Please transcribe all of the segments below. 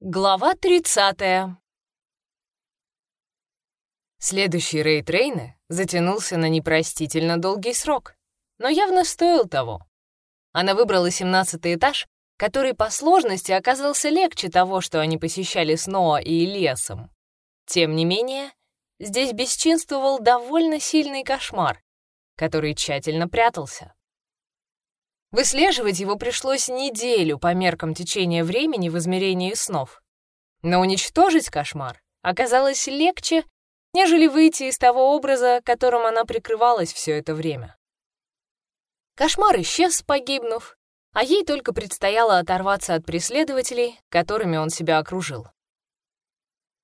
Глава 30. Следующий рейд Рейна затянулся на непростительно долгий срок, но явно стоил того. Она выбрала 17 этаж, который по сложности оказался легче того, что они посещали с и Лесом. Тем не менее, здесь бесчинствовал довольно сильный кошмар, который тщательно прятался. Выслеживать его пришлось неделю по меркам течения времени в измерении снов. Но уничтожить кошмар оказалось легче, нежели выйти из того образа, которым она прикрывалась все это время. Кошмар исчез, погибнув, а ей только предстояло оторваться от преследователей, которыми он себя окружил.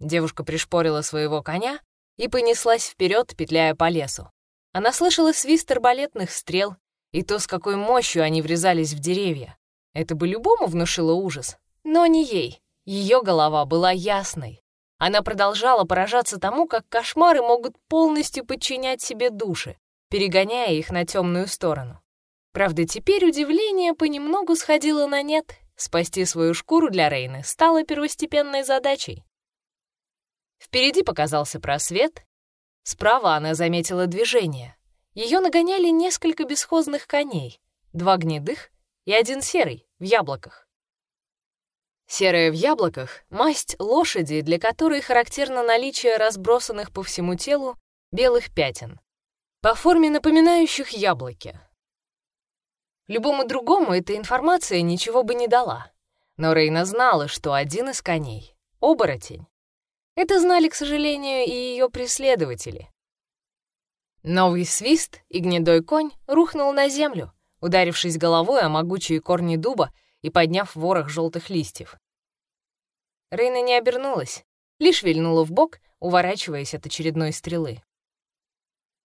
Девушка пришпорила своего коня и понеслась вперед, петляя по лесу. Она слышала свист арбалетных стрел, и то, с какой мощью они врезались в деревья. Это бы любому внушило ужас, но не ей. Ее голова была ясной. Она продолжала поражаться тому, как кошмары могут полностью подчинять себе души, перегоняя их на темную сторону. Правда, теперь удивление понемногу сходило на нет. Спасти свою шкуру для Рейны стало первостепенной задачей. Впереди показался просвет. Справа она заметила движение. Ее нагоняли несколько бесхозных коней, два гнедых и один серый, в яблоках. Серая в яблоках — масть лошади, для которой характерно наличие разбросанных по всему телу белых пятен, по форме напоминающих яблоки. Любому другому эта информация ничего бы не дала, но Рейна знала, что один из коней — оборотень. Это знали, к сожалению, и ее преследователи. Новый свист, и гнедой конь рухнул на землю, ударившись головой о могучие корни дуба и подняв ворох желтых листьев. Рейна не обернулась, лишь вильнула в бок, уворачиваясь от очередной стрелы.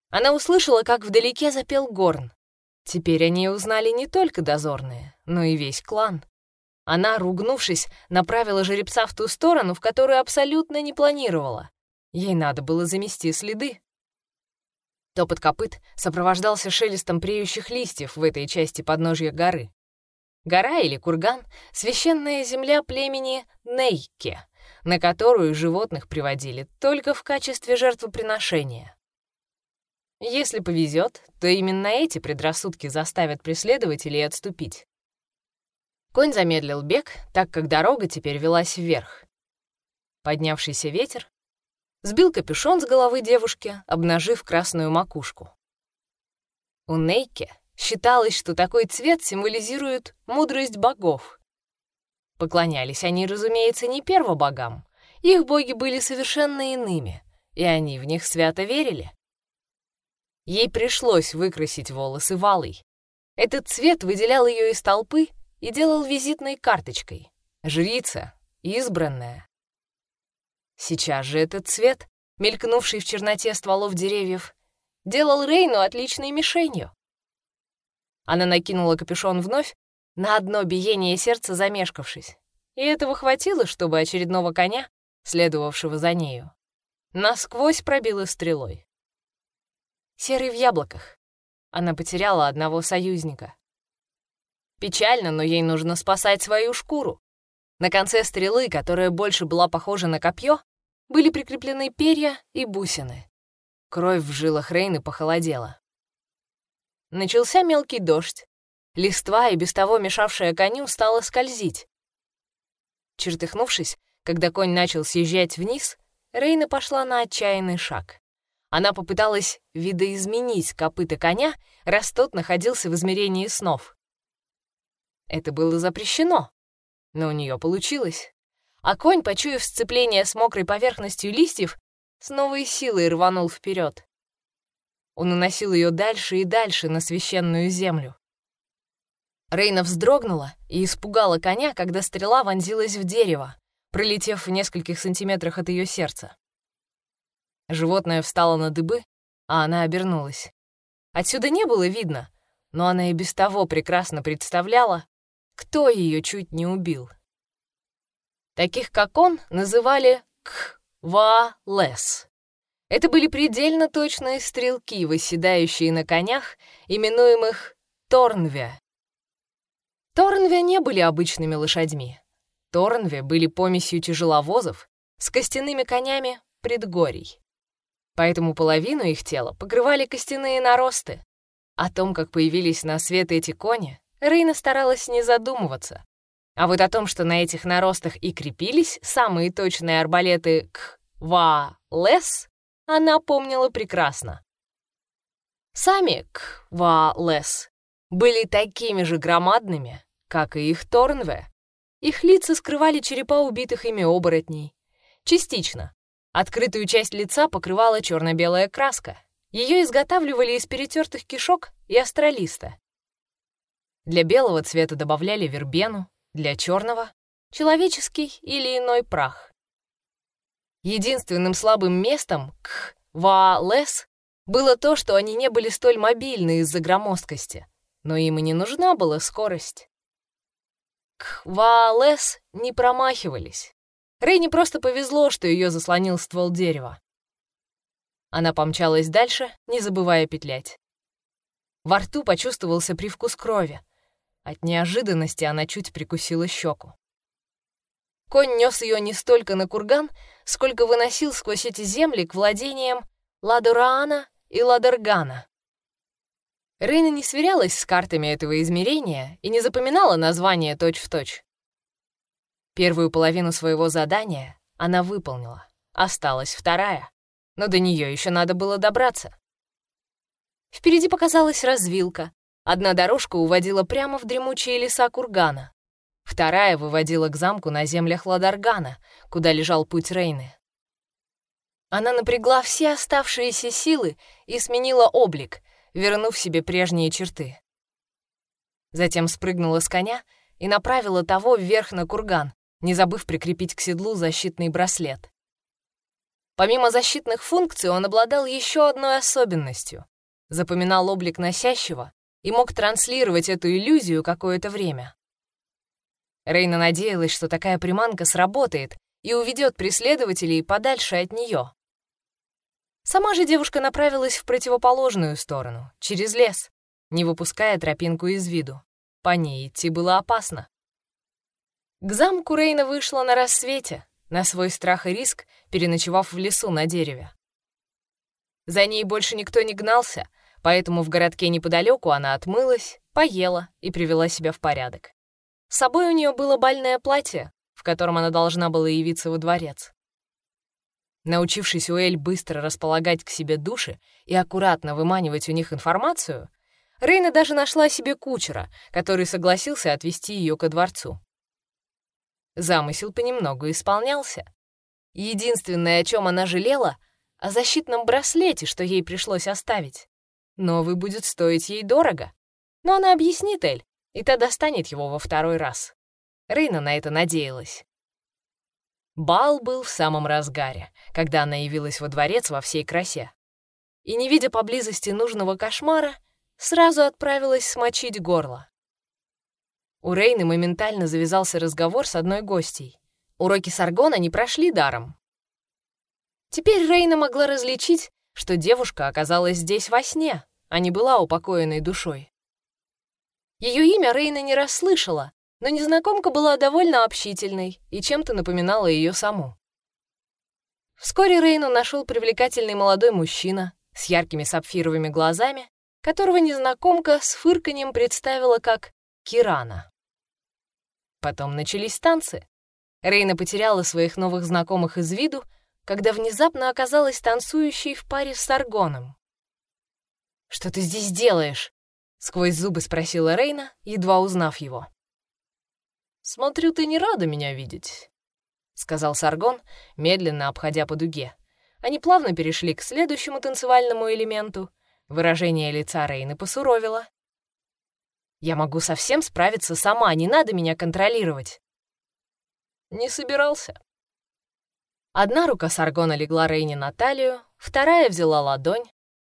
Она услышала, как вдалеке запел горн. Теперь они узнали не только дозорные, но и весь клан. Она, ругнувшись, направила жеребца в ту сторону, в которую абсолютно не планировала. Ей надо было замести следы. Топот копыт сопровождался шелестом преющих листьев в этой части подножья горы. Гора или курган — священная земля племени Нейке, на которую животных приводили только в качестве жертвоприношения. Если повезет, то именно эти предрассудки заставят преследователей отступить. Конь замедлил бег, так как дорога теперь велась вверх. Поднявшийся ветер сбил капюшон с головы девушки, обнажив красную макушку. У Нейке считалось, что такой цвет символизирует мудрость богов. Поклонялись они, разумеется, не первобогам. Их боги были совершенно иными, и они в них свято верили. Ей пришлось выкрасить волосы валой. Этот цвет выделял ее из толпы и делал визитной карточкой. Жрица, избранная, Сейчас же этот цвет, мелькнувший в черноте стволов деревьев, делал Рейну отличной мишенью. Она накинула капюшон вновь, на одно биение сердца замешкавшись, и этого хватило, чтобы очередного коня, следовавшего за нею, насквозь пробила стрелой. Серый в яблоках. Она потеряла одного союзника. Печально, но ей нужно спасать свою шкуру. На конце стрелы, которая больше была похожа на копье, были прикреплены перья и бусины. Кровь в жилах Рейны похолодела. Начался мелкий дождь. Листва, и без того мешавшая коню, стала скользить. Чертыхнувшись, когда конь начал съезжать вниз, Рейна пошла на отчаянный шаг. Она попыталась видоизменить копыта коня, раз тот находился в измерении снов. Это было запрещено, но у нее получилось. А конь, почуяв сцепление с мокрой поверхностью листьев, с новой силой рванул вперед. Он уносил ее дальше и дальше на священную землю. Рейна вздрогнула и испугала коня, когда стрела вонзилась в дерево, пролетев в нескольких сантиметрах от ее сердца. Животное встало на дыбы, а она обернулась. Отсюда не было видно, но она и без того прекрасно представляла, кто ее чуть не убил. Таких, как он, называли ква-лес. Это были предельно точные стрелки, выседающие на конях, именуемых торнве. Торнве не были обычными лошадьми. Торнве были помесью тяжеловозов с костяными конями предгорий. Поэтому половину их тела покрывали костяные наросты. О том, как появились на свет эти кони, Рейна старалась не задумываться. А вот о том, что на этих наростах и крепились самые точные арбалеты К-Ва-Лес, она помнила прекрасно. Сами К-Ва-Лес были такими же громадными, как и их Торнве. Их лица скрывали черепа убитых ими оборотней. Частично. Открытую часть лица покрывала черно-белая краска. Ее изготавливали из перетертых кишок и астролиста. Для белого цвета добавляли вербену, для черного — человеческий или иной прах. Единственным слабым местом к Ваалес было то, что они не были столь мобильны из-за громоздкости, но им и не нужна была скорость. К Ваалес не промахивались. Рейне просто повезло, что ее заслонил ствол дерева. Она помчалась дальше, не забывая петлять. Во рту почувствовался привкус крови. От неожиданности она чуть прикусила щеку. Конь нес ее не столько на курган, сколько выносил сквозь эти земли к владениям Ладураана и Ладергана. Рейна не сверялась с картами этого измерения и не запоминала название точь-в-точь. Первую половину своего задания она выполнила. Осталась вторая, но до нее еще надо было добраться. Впереди показалась развилка. Одна дорожка уводила прямо в дремучие леса кургана. Вторая выводила к замку на землях Ладаргана, куда лежал путь Рейны. Она напрягла все оставшиеся силы и сменила облик, вернув себе прежние черты. Затем спрыгнула с коня и направила того вверх на курган, не забыв прикрепить к седлу защитный браслет. Помимо защитных функций он обладал еще одной особенностью. Запоминал облик носящего и мог транслировать эту иллюзию какое-то время. Рейна надеялась, что такая приманка сработает и уведет преследователей подальше от нее. Сама же девушка направилась в противоположную сторону, через лес, не выпуская тропинку из виду. По ней идти было опасно. К замку Рейна вышла на рассвете, на свой страх и риск, переночевав в лесу на дереве. За ней больше никто не гнался, поэтому в городке неподалеку она отмылась, поела и привела себя в порядок. С собой у нее было бальное платье, в котором она должна была явиться во дворец. Научившись у Эль быстро располагать к себе души и аккуратно выманивать у них информацию, Рейна даже нашла себе кучера, который согласился отвезти ее ко дворцу. Замысел понемногу исполнялся. Единственное, о чем она жалела, о защитном браслете, что ей пришлось оставить. Новый будет стоить ей дорого. Но она объяснит Эль, и та достанет его во второй раз. Рейна на это надеялась. Бал был в самом разгаре, когда она явилась во дворец во всей красе. И, не видя поблизости нужного кошмара, сразу отправилась смочить горло. У Рейны моментально завязался разговор с одной гостьей. Уроки Саргона не прошли даром. Теперь Рейна могла различить, что девушка оказалась здесь во сне, а не была упокоенной душой. Ее имя Рейна не расслышала, но незнакомка была довольно общительной и чем-то напоминала ее саму. Вскоре Рейну нашел привлекательный молодой мужчина с яркими сапфировыми глазами, которого незнакомка с фырканьем представила как Кирана. Потом начались танцы. Рейна потеряла своих новых знакомых из виду, когда внезапно оказалась танцующей в паре с Саргоном. «Что ты здесь делаешь?» — сквозь зубы спросила Рейна, едва узнав его. «Смотрю, ты не рада меня видеть», — сказал Саргон, медленно обходя по дуге. Они плавно перешли к следующему танцевальному элементу. Выражение лица Рейны посуровило. Я могу совсем справиться сама, не надо меня контролировать. Не собирался. Одна рука Саргона легла Рейне на талию, вторая взяла ладонь,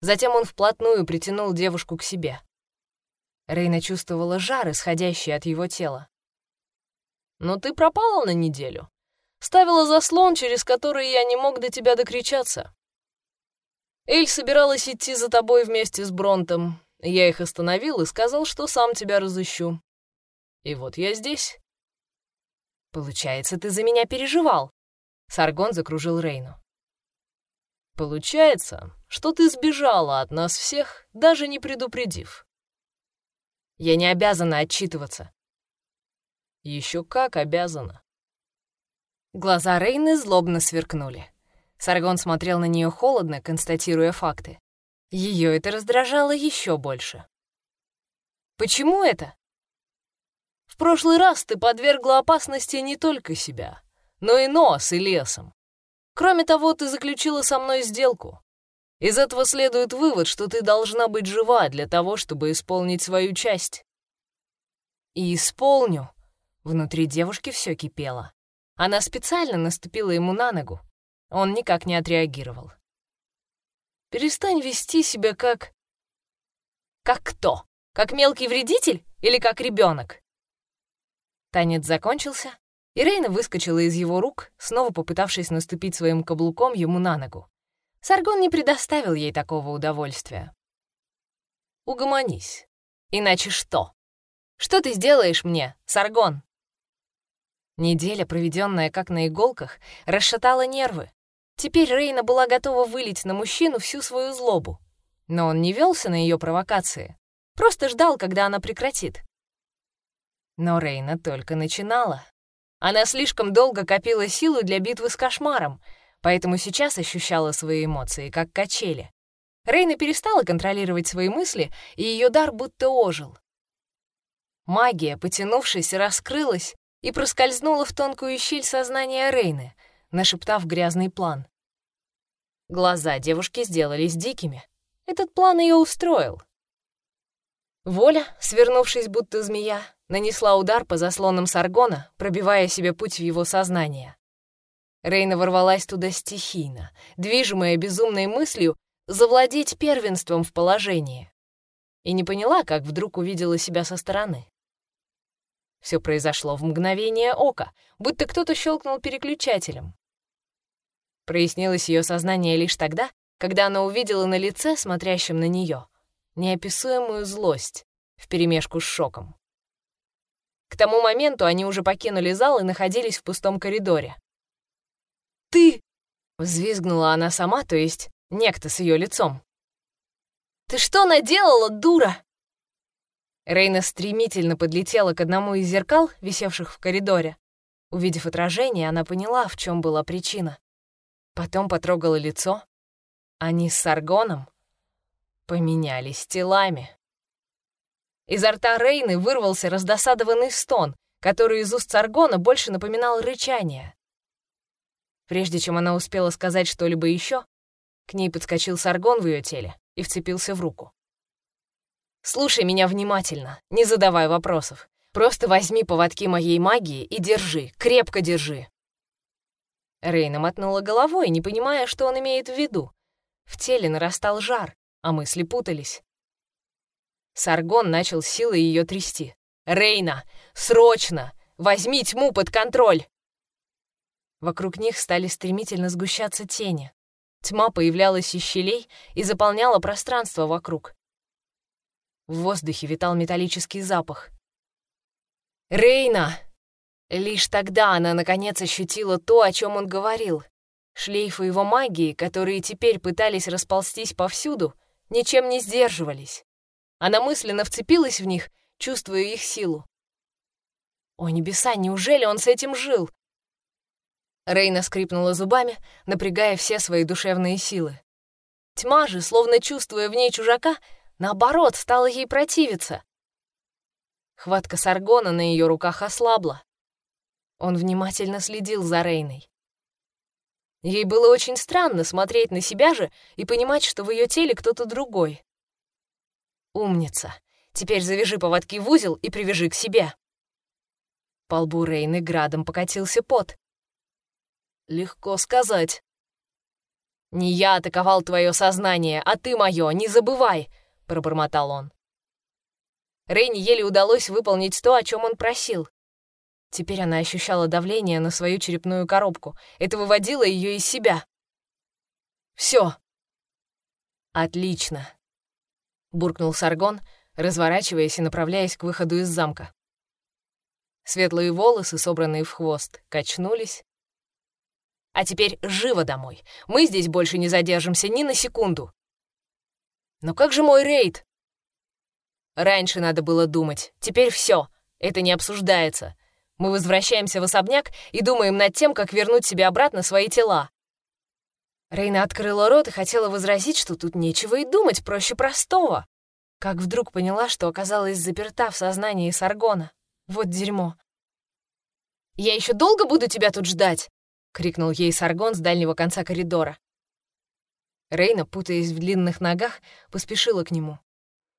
затем он вплотную притянул девушку к себе. Рейна чувствовала жар, исходящий от его тела. «Но ты пропала на неделю. Ставила заслон, через который я не мог до тебя докричаться. Эль собиралась идти за тобой вместе с Бронтом, я их остановил и сказал, что сам тебя разыщу. И вот я здесь. «Получается, ты за меня переживал!» Саргон закружил Рейну. «Получается, что ты сбежала от нас всех, даже не предупредив». «Я не обязана отчитываться». «Еще как обязана». Глаза Рейны злобно сверкнули. Саргон смотрел на нее холодно, констатируя факты. Ее это раздражало еще больше. «Почему это?» В прошлый раз ты подвергла опасности не только себя, но и нос и лесом. Кроме того, ты заключила со мной сделку. Из этого следует вывод, что ты должна быть жива для того, чтобы исполнить свою часть. И исполню. Внутри девушки все кипело. Она специально наступила ему на ногу. Он никак не отреагировал. Перестань вести себя как... Как кто? Как мелкий вредитель или как ребенок? Танец закончился, и Рейна выскочила из его рук, снова попытавшись наступить своим каблуком ему на ногу. Саргон не предоставил ей такого удовольствия. «Угомонись. Иначе что? Что ты сделаешь мне, Саргон?» Неделя, проведенная как на иголках, расшатала нервы. Теперь Рейна была готова вылить на мужчину всю свою злобу. Но он не велся на ее провокации, просто ждал, когда она прекратит. Но Рейна только начинала. Она слишком долго копила силу для битвы с кошмаром, поэтому сейчас ощущала свои эмоции, как качели. Рейна перестала контролировать свои мысли, и ее дар будто ожил. Магия, потянувшись, раскрылась и проскользнула в тонкую щель сознания Рейны, нашептав грязный план. Глаза девушки сделались дикими. Этот план ее устроил. Воля, свернувшись будто змея, нанесла удар по заслонам Саргона, пробивая себе путь в его сознание. Рейна ворвалась туда стихийно, движимая безумной мыслью завладеть первенством в положении. И не поняла, как вдруг увидела себя со стороны. Все произошло в мгновение ока, будто кто-то щелкнул переключателем. Прояснилось ее сознание лишь тогда, когда она увидела на лице, смотрящем на нее, неописуемую злость вперемешку с шоком. К тому моменту они уже покинули зал и находились в пустом коридоре. «Ты!» — взвизгнула она сама, то есть некто с ее лицом. «Ты что наделала, дура?» Рейна стремительно подлетела к одному из зеркал, висевших в коридоре. Увидев отражение, она поняла, в чем была причина. Потом потрогала лицо. Они с Саргоном поменялись телами. Изо рта Рейны вырвался раздосадованный стон, который из уст Саргона больше напоминал рычание. Прежде чем она успела сказать что-либо еще, к ней подскочил Саргон в ее теле и вцепился в руку. «Слушай меня внимательно, не задавай вопросов. Просто возьми поводки моей магии и держи, крепко держи». Рейна мотнула головой, не понимая, что он имеет в виду. В теле нарастал жар, а мысли путались. Саргон начал силой ее трясти. «Рейна, срочно! Возьми тьму под контроль!» Вокруг них стали стремительно сгущаться тени. Тьма появлялась из щелей и заполняла пространство вокруг. В воздухе витал металлический запах. «Рейна!» Лишь тогда она, наконец, ощутила то, о чем он говорил. Шлейфы его магии, которые теперь пытались расползтись повсюду, ничем не сдерживались. Она мысленно вцепилась в них, чувствуя их силу. О, небеса, неужели он с этим жил? Рейна скрипнула зубами, напрягая все свои душевные силы. Тьма же, словно чувствуя в ней чужака, наоборот, стала ей противиться. Хватка Саргона на ее руках ослабла. Он внимательно следил за Рейной. Ей было очень странно смотреть на себя же и понимать, что в ее теле кто-то другой. Умница. Теперь завяжи поводки в узел и привяжи к себе. По лбу Рейны градом покатился пот. Легко сказать. «Не я атаковал твое сознание, а ты мое, не забывай!» — пробормотал он. Рейне еле удалось выполнить то, о чем он просил. Теперь она ощущала давление на свою черепную коробку. Это выводило ее из себя. Все. Отлично буркнул Саргон, разворачиваясь и направляясь к выходу из замка. Светлые волосы, собранные в хвост, качнулись. «А теперь живо домой. Мы здесь больше не задержимся ни на секунду». «Но как же мой рейд?» «Раньше надо было думать. Теперь все. Это не обсуждается. Мы возвращаемся в особняк и думаем над тем, как вернуть себе обратно свои тела». Рейна открыла рот и хотела возразить, что тут нечего и думать, проще простого. Как вдруг поняла, что оказалась заперта в сознании Саргона. Вот дерьмо. «Я еще долго буду тебя тут ждать?» — крикнул ей Саргон с дальнего конца коридора. Рейна, путаясь в длинных ногах, поспешила к нему.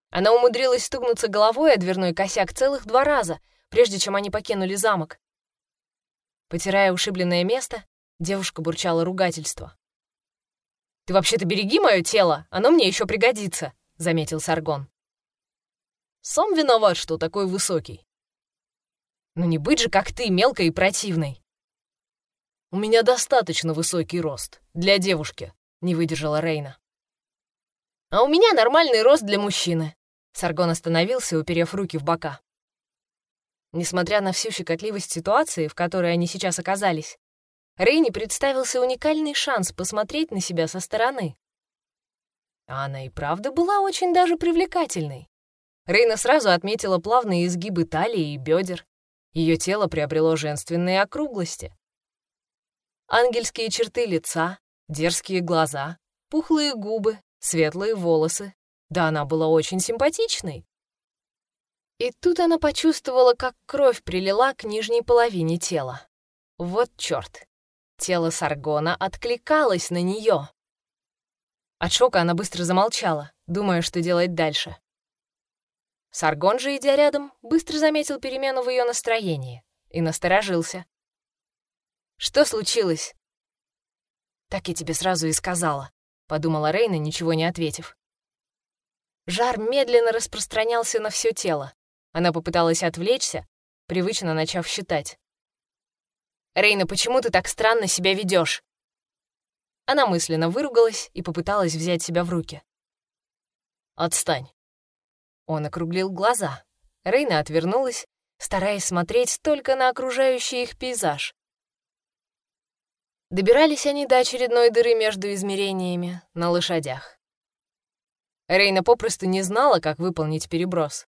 Она умудрилась стукнуться головой о дверной косяк целых два раза, прежде чем они покинули замок. Потирая ушибленное место, девушка бурчала ругательство. «Ты вообще-то береги мое тело, оно мне еще пригодится», — заметил Саргон. «Сам виноват, что такой высокий. Ну не быть же, как ты, мелкой и противной. У меня достаточно высокий рост. Для девушки, не выдержала Рейна. А у меня нормальный рост для мужчины. Саргон остановился, уперев руки в бока. Несмотря на всю щекотливость ситуации, в которой они сейчас оказались, Рейне представился уникальный шанс посмотреть на себя со стороны. Она и правда была очень даже привлекательной. Рейна сразу отметила плавные изгибы талии и бедер, ее тело приобрело женственные округлости. Ангельские черты лица, дерзкие глаза, пухлые губы, светлые волосы. Да она была очень симпатичной. И тут она почувствовала, как кровь прилила к нижней половине тела. Вот чёрт. Тело Саргона откликалось на неё. От шока она быстро замолчала, думая, что делать дальше. Саргон же, идя рядом, быстро заметил перемену в ее настроении и насторожился. «Что случилось?» «Так я тебе сразу и сказала», — подумала Рейна, ничего не ответив. Жар медленно распространялся на все тело. Она попыталась отвлечься, привычно начав считать. «Рейна, почему ты так странно себя ведешь? Она мысленно выругалась и попыталась взять себя в руки. «Отстань», он округлил глаза. Рейна отвернулась, стараясь смотреть только на окружающий их пейзаж. Добирались они до очередной дыры между измерениями на лошадях. Рейна попросту не знала, как выполнить переброс.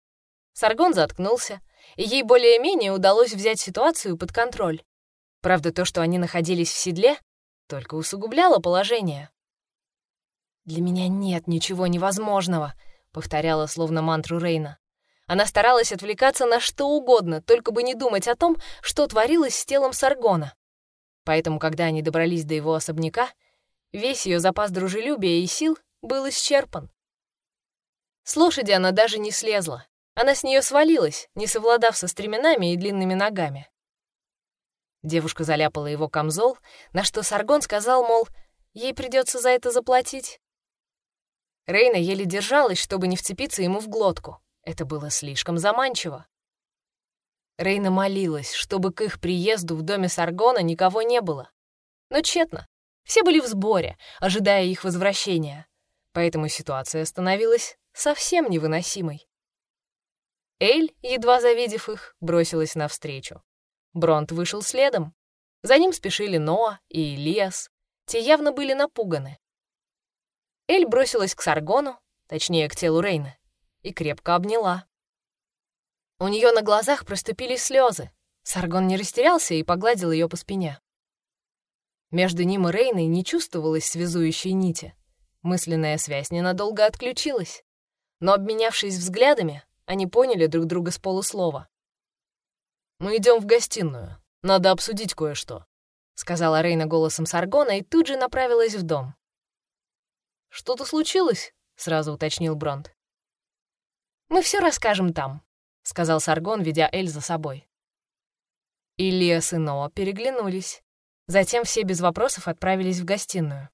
Саргон заткнулся, и ей более-менее удалось взять ситуацию под контроль. Правда, то, что они находились в седле, только усугубляло положение. «Для меня нет ничего невозможного», повторяла словно мантру Рейна. Она старалась отвлекаться на что угодно, только бы не думать о том, что творилось с телом Саргона. Поэтому, когда они добрались до его особняка, весь ее запас дружелюбия и сил был исчерпан. С лошади она даже не слезла. Она с нее свалилась, не совладав со стременами и длинными ногами. Девушка заляпала его камзол, на что Саргон сказал, мол, ей придется за это заплатить. Рейна еле держалась, чтобы не вцепиться ему в глотку. Это было слишком заманчиво. Рейна молилась, чтобы к их приезду в доме Саргона никого не было. Но тщетно. Все были в сборе, ожидая их возвращения. Поэтому ситуация становилась совсем невыносимой. Эль, едва завидев их, бросилась навстречу. Бронт вышел следом. За ним спешили Ноа и Илиас. Те явно были напуганы. Эль бросилась к Саргону, точнее, к телу Рейна, и крепко обняла. У нее на глазах проступили слезы. Саргон не растерялся и погладил ее по спине. Между ним и Рейной не чувствовалось связующей нити. Мысленная связь ненадолго отключилась. Но, обменявшись взглядами, они поняли друг друга с полуслова. «Мы идем в гостиную. Надо обсудить кое-что», — сказала Рейна голосом Саргона и тут же направилась в дом. «Что-то случилось?» — сразу уточнил Бронт. «Мы все расскажем там», — сказал Саргон, ведя Эль за собой. Ильяс и Ноа переглянулись. Затем все без вопросов отправились в гостиную.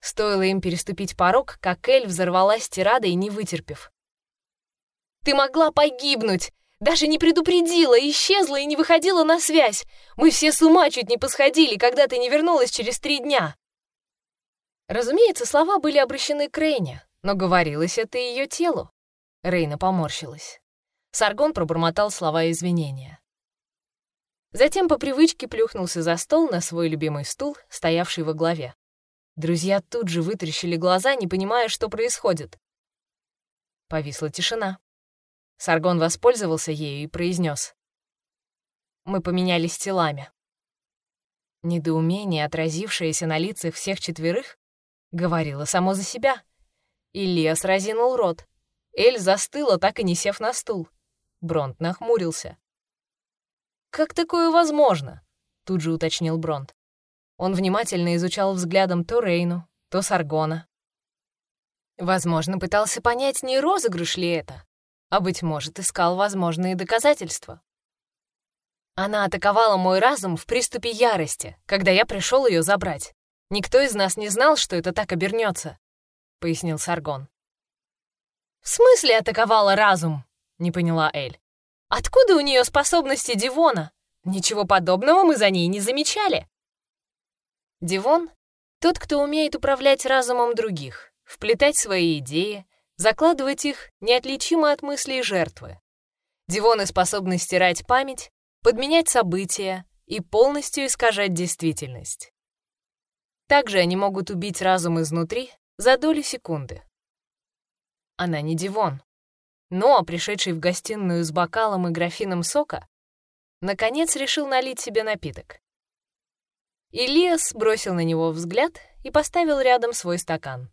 Стоило им переступить порог, как Эль взорвалась тирадой, не вытерпев. «Ты могла погибнуть! Даже не предупредила, исчезла и не выходила на связь! Мы все с ума чуть не посходили, когда ты не вернулась через три дня!» Разумеется, слова были обращены к Рейне, но говорилось это ее телу. Рейна поморщилась. Саргон пробормотал слова извинения. Затем по привычке плюхнулся за стол на свой любимый стул, стоявший во главе. Друзья тут же вытрящили глаза, не понимая, что происходит. Повисла тишина. Саргон воспользовался ею и произнес: Мы поменялись телами. Недоумение, отразившееся на лицах всех четверых, говорило само за себя. Ильяс разинул рот. Эль застыла, так и не сев на стул. Бронт нахмурился. «Как такое возможно?» — тут же уточнил Бронт. Он внимательно изучал взглядом то Рейну, то Саргона. Возможно, пытался понять, не розыгрыш ли это, а, быть может, искал возможные доказательства. Она атаковала мой разум в приступе ярости, когда я пришел ее забрать. Никто из нас не знал, что это так обернется, пояснил Саргон. В смысле атаковала разум? не поняла Эль. Откуда у нее способности Дивона? Ничего подобного мы за ней не замечали. Дивон — тот, кто умеет управлять разумом других, вплетать свои идеи, закладывать их неотличимо от мыслей жертвы. Дивоны способны стирать память, подменять события и полностью искажать действительность. Также они могут убить разум изнутри за долю секунды. Она не Дивон. Но, пришедший в гостиную с бокалом и графином сока, наконец решил налить себе напиток. Ильяс бросил на него взгляд и поставил рядом свой стакан.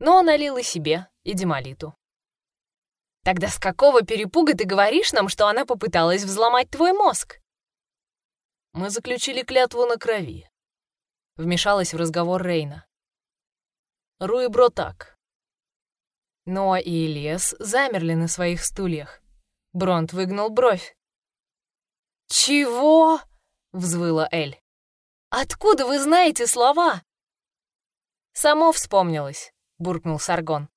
Но он налил и себе, и Демолиту. «Тогда с какого перепуга ты говоришь нам, что она попыталась взломать твой мозг?» «Мы заключили клятву на крови», — вмешалась в разговор Рейна. Руи так. Но и Лес замерли на своих стульях. Бронт выгнул бровь. «Чего?» — взвыла Эль. «Откуда вы знаете слова?» «Само вспомнилось», — буркнул Саргон.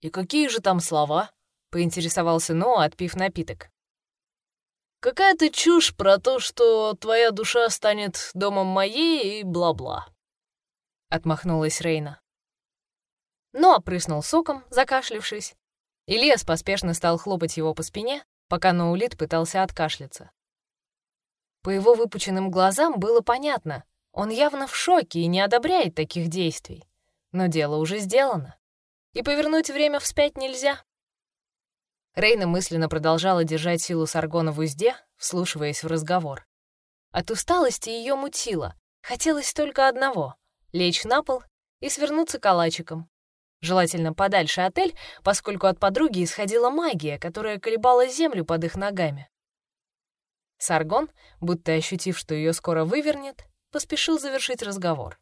«И какие же там слова?» — поинтересовался Ноа, отпив напиток. «Какая-то чушь про то, что твоя душа станет домом моей и бла-бла», — отмахнулась Рейна но опрыснул соком, закашлившись. Ильяс поспешно стал хлопать его по спине, пока Ноулит пытался откашляться. По его выпученным глазам было понятно, он явно в шоке и не одобряет таких действий. Но дело уже сделано, и повернуть время вспять нельзя. Рейна мысленно продолжала держать силу Саргона в узде, вслушиваясь в разговор. От усталости ее мутило, хотелось только одного — лечь на пол и свернуться калачиком, Желательно подальше отель, поскольку от подруги исходила магия, которая колебала землю под их ногами. Саргон, будто ощутив, что ее скоро вывернет, поспешил завершить разговор.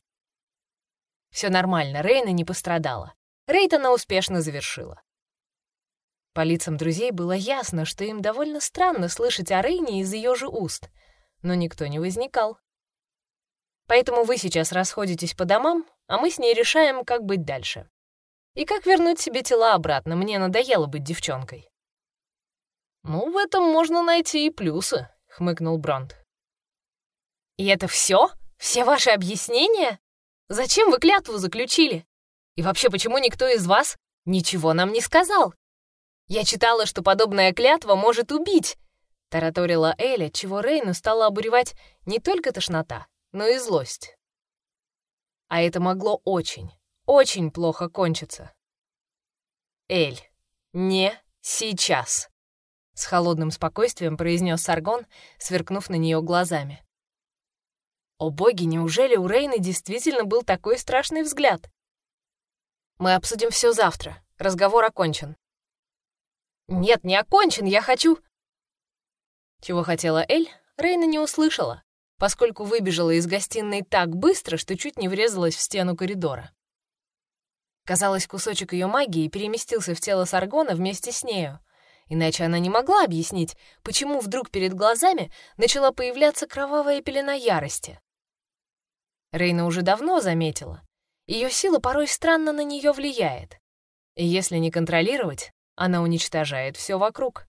Все нормально, Рейна не пострадала. Рейд она успешно завершила. По лицам друзей было ясно, что им довольно странно слышать о Рейне из ее же уст, но никто не возникал. Поэтому вы сейчас расходитесь по домам, а мы с ней решаем, как быть дальше. И как вернуть себе тела обратно? Мне надоело быть девчонкой. «Ну, в этом можно найти и плюсы», — хмыкнул Бранд. «И это все? Все ваши объяснения? Зачем вы клятву заключили? И вообще, почему никто из вас ничего нам не сказал? Я читала, что подобная клятва может убить», — тараторила Эля, чего Рейну стала обуревать не только тошнота, но и злость. А это могло очень, очень плохо кончится. Эль, не сейчас, с холодным спокойствием произнес Саргон, сверкнув на нее глазами. О боги, неужели у Рейны действительно был такой страшный взгляд? Мы обсудим все завтра. Разговор окончен. Нет, не окончен, я хочу... Чего хотела Эль, Рейна не услышала, поскольку выбежала из гостиной так быстро, что чуть не врезалась в стену коридора. Казалось, кусочек ее магии переместился в тело Саргона вместе с нею. Иначе она не могла объяснить, почему вдруг перед глазами начала появляться кровавая пелена ярости. Рейна уже давно заметила. Ее сила порой странно на нее влияет. И если не контролировать, она уничтожает все вокруг.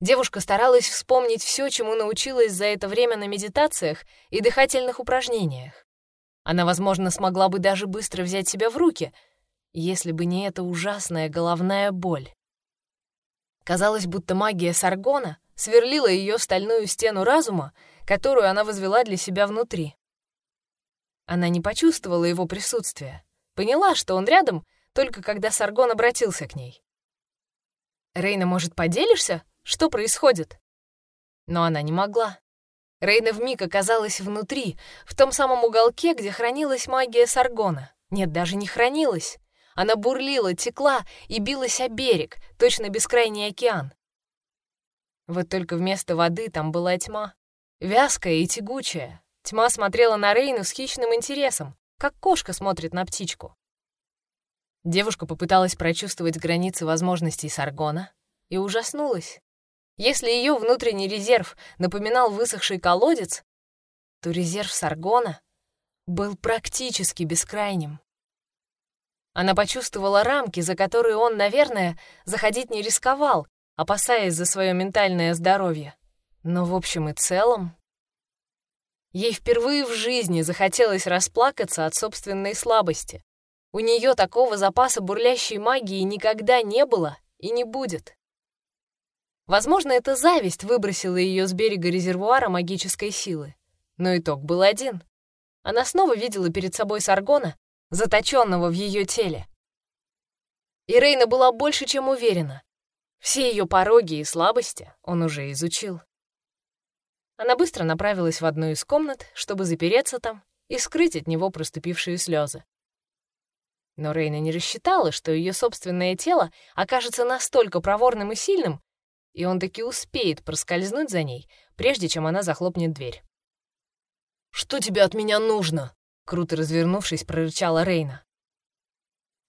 Девушка старалась вспомнить все, чему научилась за это время на медитациях и дыхательных упражнениях. Она, возможно, смогла бы даже быстро взять себя в руки, если бы не эта ужасная головная боль. Казалось, будто магия Саргона сверлила ее стальную стену разума, которую она возвела для себя внутри. Она не почувствовала его присутствия, поняла, что он рядом, только когда Саргон обратился к ней. «Рейна, может, поделишься? Что происходит?» Но она не могла. Рейна вмиг оказалась внутри, в том самом уголке, где хранилась магия Саргона. Нет, даже не хранилась. Она бурлила, текла и билась о берег, точно бескрайний океан. Вот только вместо воды там была тьма. Вязкая и тягучая. Тьма смотрела на Рейну с хищным интересом, как кошка смотрит на птичку. Девушка попыталась прочувствовать границы возможностей Саргона и ужаснулась. Если ее внутренний резерв напоминал высохший колодец, то резерв Саргона был практически бескрайним. Она почувствовала рамки, за которые он, наверное, заходить не рисковал, опасаясь за свое ментальное здоровье. Но в общем и целом... Ей впервые в жизни захотелось расплакаться от собственной слабости. У нее такого запаса бурлящей магии никогда не было и не будет. Возможно, эта зависть выбросила ее с берега резервуара магической силы. Но итог был один. Она снова видела перед собой Саргона, заточенного в ее теле. И Рейна была больше, чем уверена. Все ее пороги и слабости он уже изучил. Она быстро направилась в одну из комнат, чтобы запереться там и скрыть от него проступившие слезы. Но Рейна не рассчитала, что ее собственное тело окажется настолько проворным и сильным, и он таки успеет проскользнуть за ней, прежде чем она захлопнет дверь. «Что тебе от меня нужно?» — круто развернувшись, прорычала Рейна.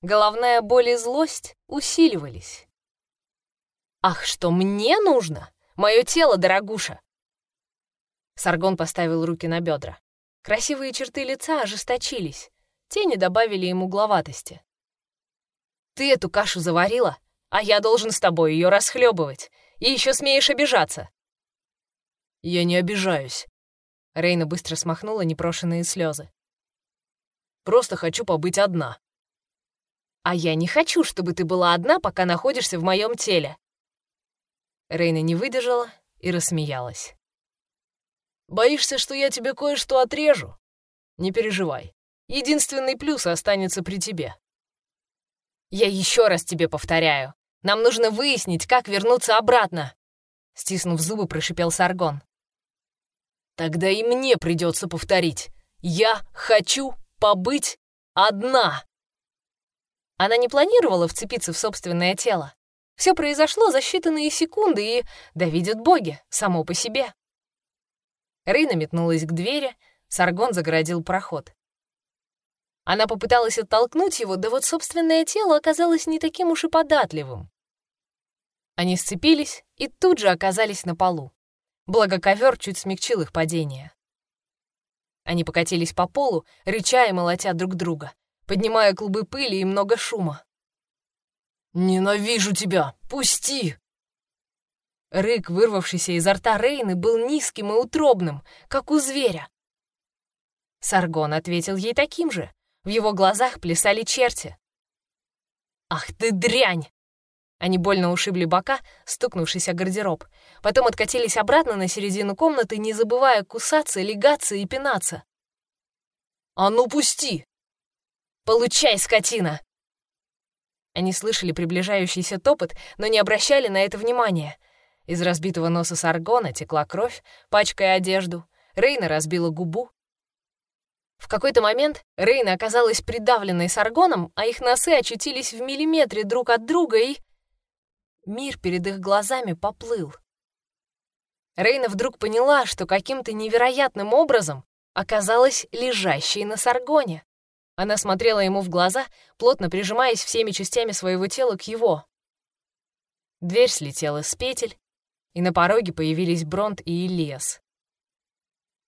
Головная боль и злость усиливались. «Ах, что мне нужно? Мое тело, дорогуша!» Саргон поставил руки на бедра. Красивые черты лица ожесточились, тени добавили ему угловатости. «Ты эту кашу заварила, а я должен с тобой ее расхлебывать. И еще смеешь обижаться!» «Я не обижаюсь». Рейна быстро смахнула непрошенные слезы. «Просто хочу побыть одна». «А я не хочу, чтобы ты была одна, пока находишься в моем теле». Рейна не выдержала и рассмеялась. «Боишься, что я тебе кое-что отрежу? Не переживай. Единственный плюс останется при тебе». «Я еще раз тебе повторяю. Нам нужно выяснить, как вернуться обратно!» Стиснув зубы, прошипел Саргон. «Тогда и мне придется повторить. Я хочу побыть одна!» Она не планировала вцепиться в собственное тело. Все произошло за считанные секунды, и, да видят боги, само по себе. Рейна метнулась к двери, Саргон загородил проход. Она попыталась оттолкнуть его, да вот собственное тело оказалось не таким уж и податливым. Они сцепились и тут же оказались на полу. Благо ковер чуть смягчил их падение. Они покатились по полу, рыча и молотя друг друга, поднимая клубы пыли и много шума. «Ненавижу тебя! Пусти!» Рык, вырвавшийся изо рта Рейны, был низким и утробным, как у зверя. Саргон ответил ей таким же, в его глазах плясали черти. «Ах ты дрянь!» Они больно ушибли бока, стукнувшись о гардероб. Потом откатились обратно на середину комнаты, не забывая кусаться, легаться и пинаться. «А ну пусти!» «Получай, скотина!» Они слышали приближающийся топот, но не обращали на это внимания. Из разбитого носа Саргона текла кровь, пачкая одежду. Рейна разбила губу. В какой-то момент Рейна оказалась придавленной саргоном, а их носы очутились в миллиметре друг от друга, и... Мир перед их глазами поплыл. Рейна вдруг поняла, что каким-то невероятным образом оказалась лежащей на саргоне. Она смотрела ему в глаза, плотно прижимаясь всеми частями своего тела к его. Дверь слетела с петель, и на пороге появились Бронт и Ильяс.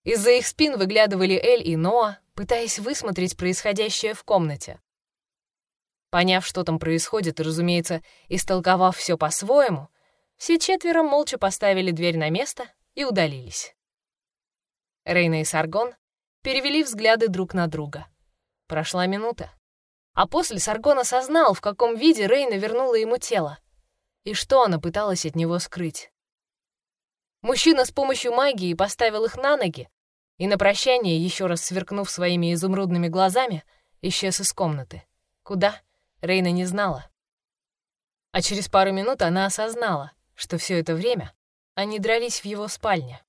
Из-за их спин выглядывали Эль и Ноа, пытаясь высмотреть происходящее в комнате. Поняв, что там происходит, и, разумеется, истолковав все по-своему, все четверо молча поставили дверь на место и удалились. Рейна и Саргон перевели взгляды друг на друга. Прошла минута. А после Саргон осознал, в каком виде Рейна вернула ему тело, и что она пыталась от него скрыть. Мужчина с помощью магии поставил их на ноги и на прощание, еще раз сверкнув своими изумрудными глазами, исчез из комнаты. Куда? Рейна не знала. А через пару минут она осознала, что все это время они дрались в его спальне.